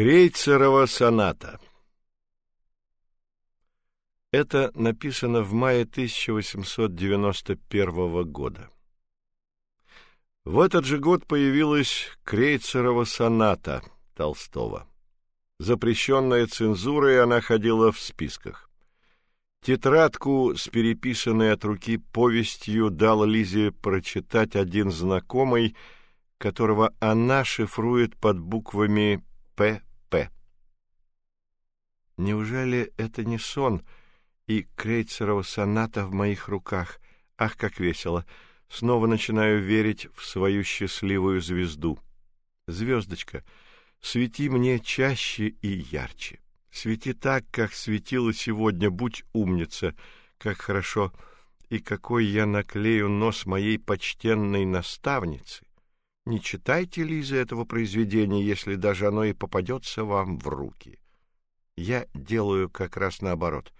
Крейцерова соната Это написано в мае 1891 года. В этот же год появилась Крейцерова соната Толстого. Запрещенная цензурой, она ходила в списках. Тетрадку с переписанной от руки повестью дал Лизе прочитать один знакомый, которого она шифрует под буквами П.П. Неужели это не сон и Крейцерова соната в моих руках? Ах, как весело! Снова начинаю верить в свою счастливую звезду. Звездочка, свети мне чаще и ярче. Свети так, как светила сегодня, будь умница. Как хорошо и какой я наклею нос моей почтенной наставницы. Не читайте, Лиза, этого произведения, если даже оно и попадется вам в руки. Я делаю как раз наоборот.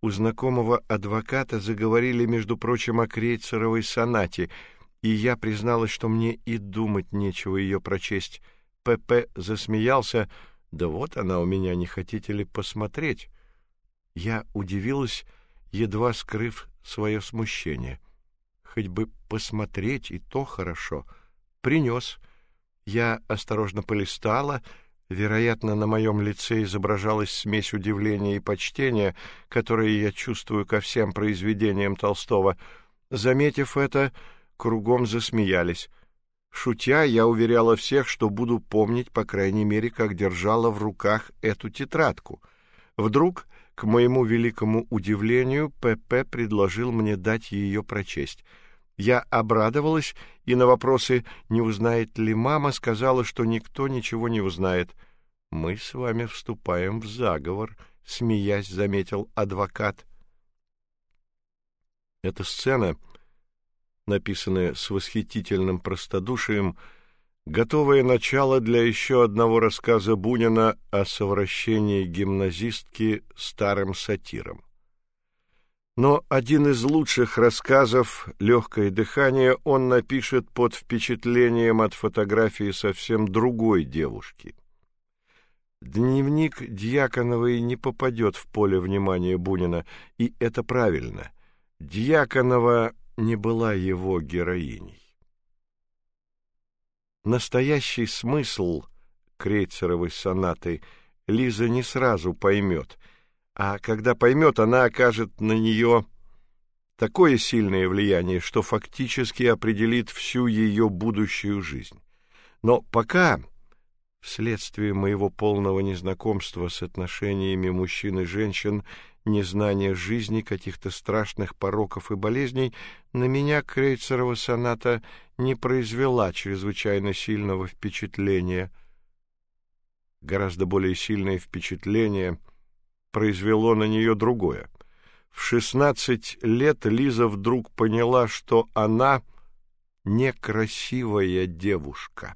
У знакомого адвоката заговорили, между прочим, о Крейцеровой сонате, и я призналась, что мне и думать нечего ее прочесть. ПП засмеялся. Да вот она у меня, не хотите ли посмотреть? Я удивилась, едва скрыв свое смущение. Хоть бы посмотреть, и то хорошо — принес. Я осторожно полистала, вероятно, на моем лице изображалась смесь удивления и почтения, которые я чувствую ко всем произведениям Толстого. Заметив это, кругом засмеялись. Шутя, я уверяла всех, что буду помнить, по крайней мере, как держала в руках эту тетрадку. Вдруг, к моему великому удивлению, П.П. предложил мне дать ее прочесть — я обрадовалась и на вопросы, не узнает ли мама, сказала, что никто ничего не узнает. Мы с вами вступаем в заговор, смеясь, заметил адвокат. Эта сцена, написанная с восхитительным простодушием, готовое начало для еще одного рассказа Бунина о совращении гимназистки старым сатиром. Но один из лучших рассказов «Легкое дыхание» он напишет под впечатлением от фотографии совсем другой девушки. Дневник Дьяконовой не попадет в поле внимания Бунина, и это правильно. Дьяконова не была его героиней. Настоящий смысл Крейцеровой сонаты Лиза не сразу поймет — а когда поймет, она окажет на нее такое сильное влияние, что фактически определит всю ее будущую жизнь. Но пока, вследствие моего полного незнакомства с отношениями мужчин и женщин, незнания жизни, каких-то страшных пороков и болезней, на меня Крейцерова соната не произвела чрезвычайно сильного впечатления. Гораздо более сильное впечатление — произвело на нее другое. В шестнадцать лет Лиза вдруг поняла, что она некрасивая девушка.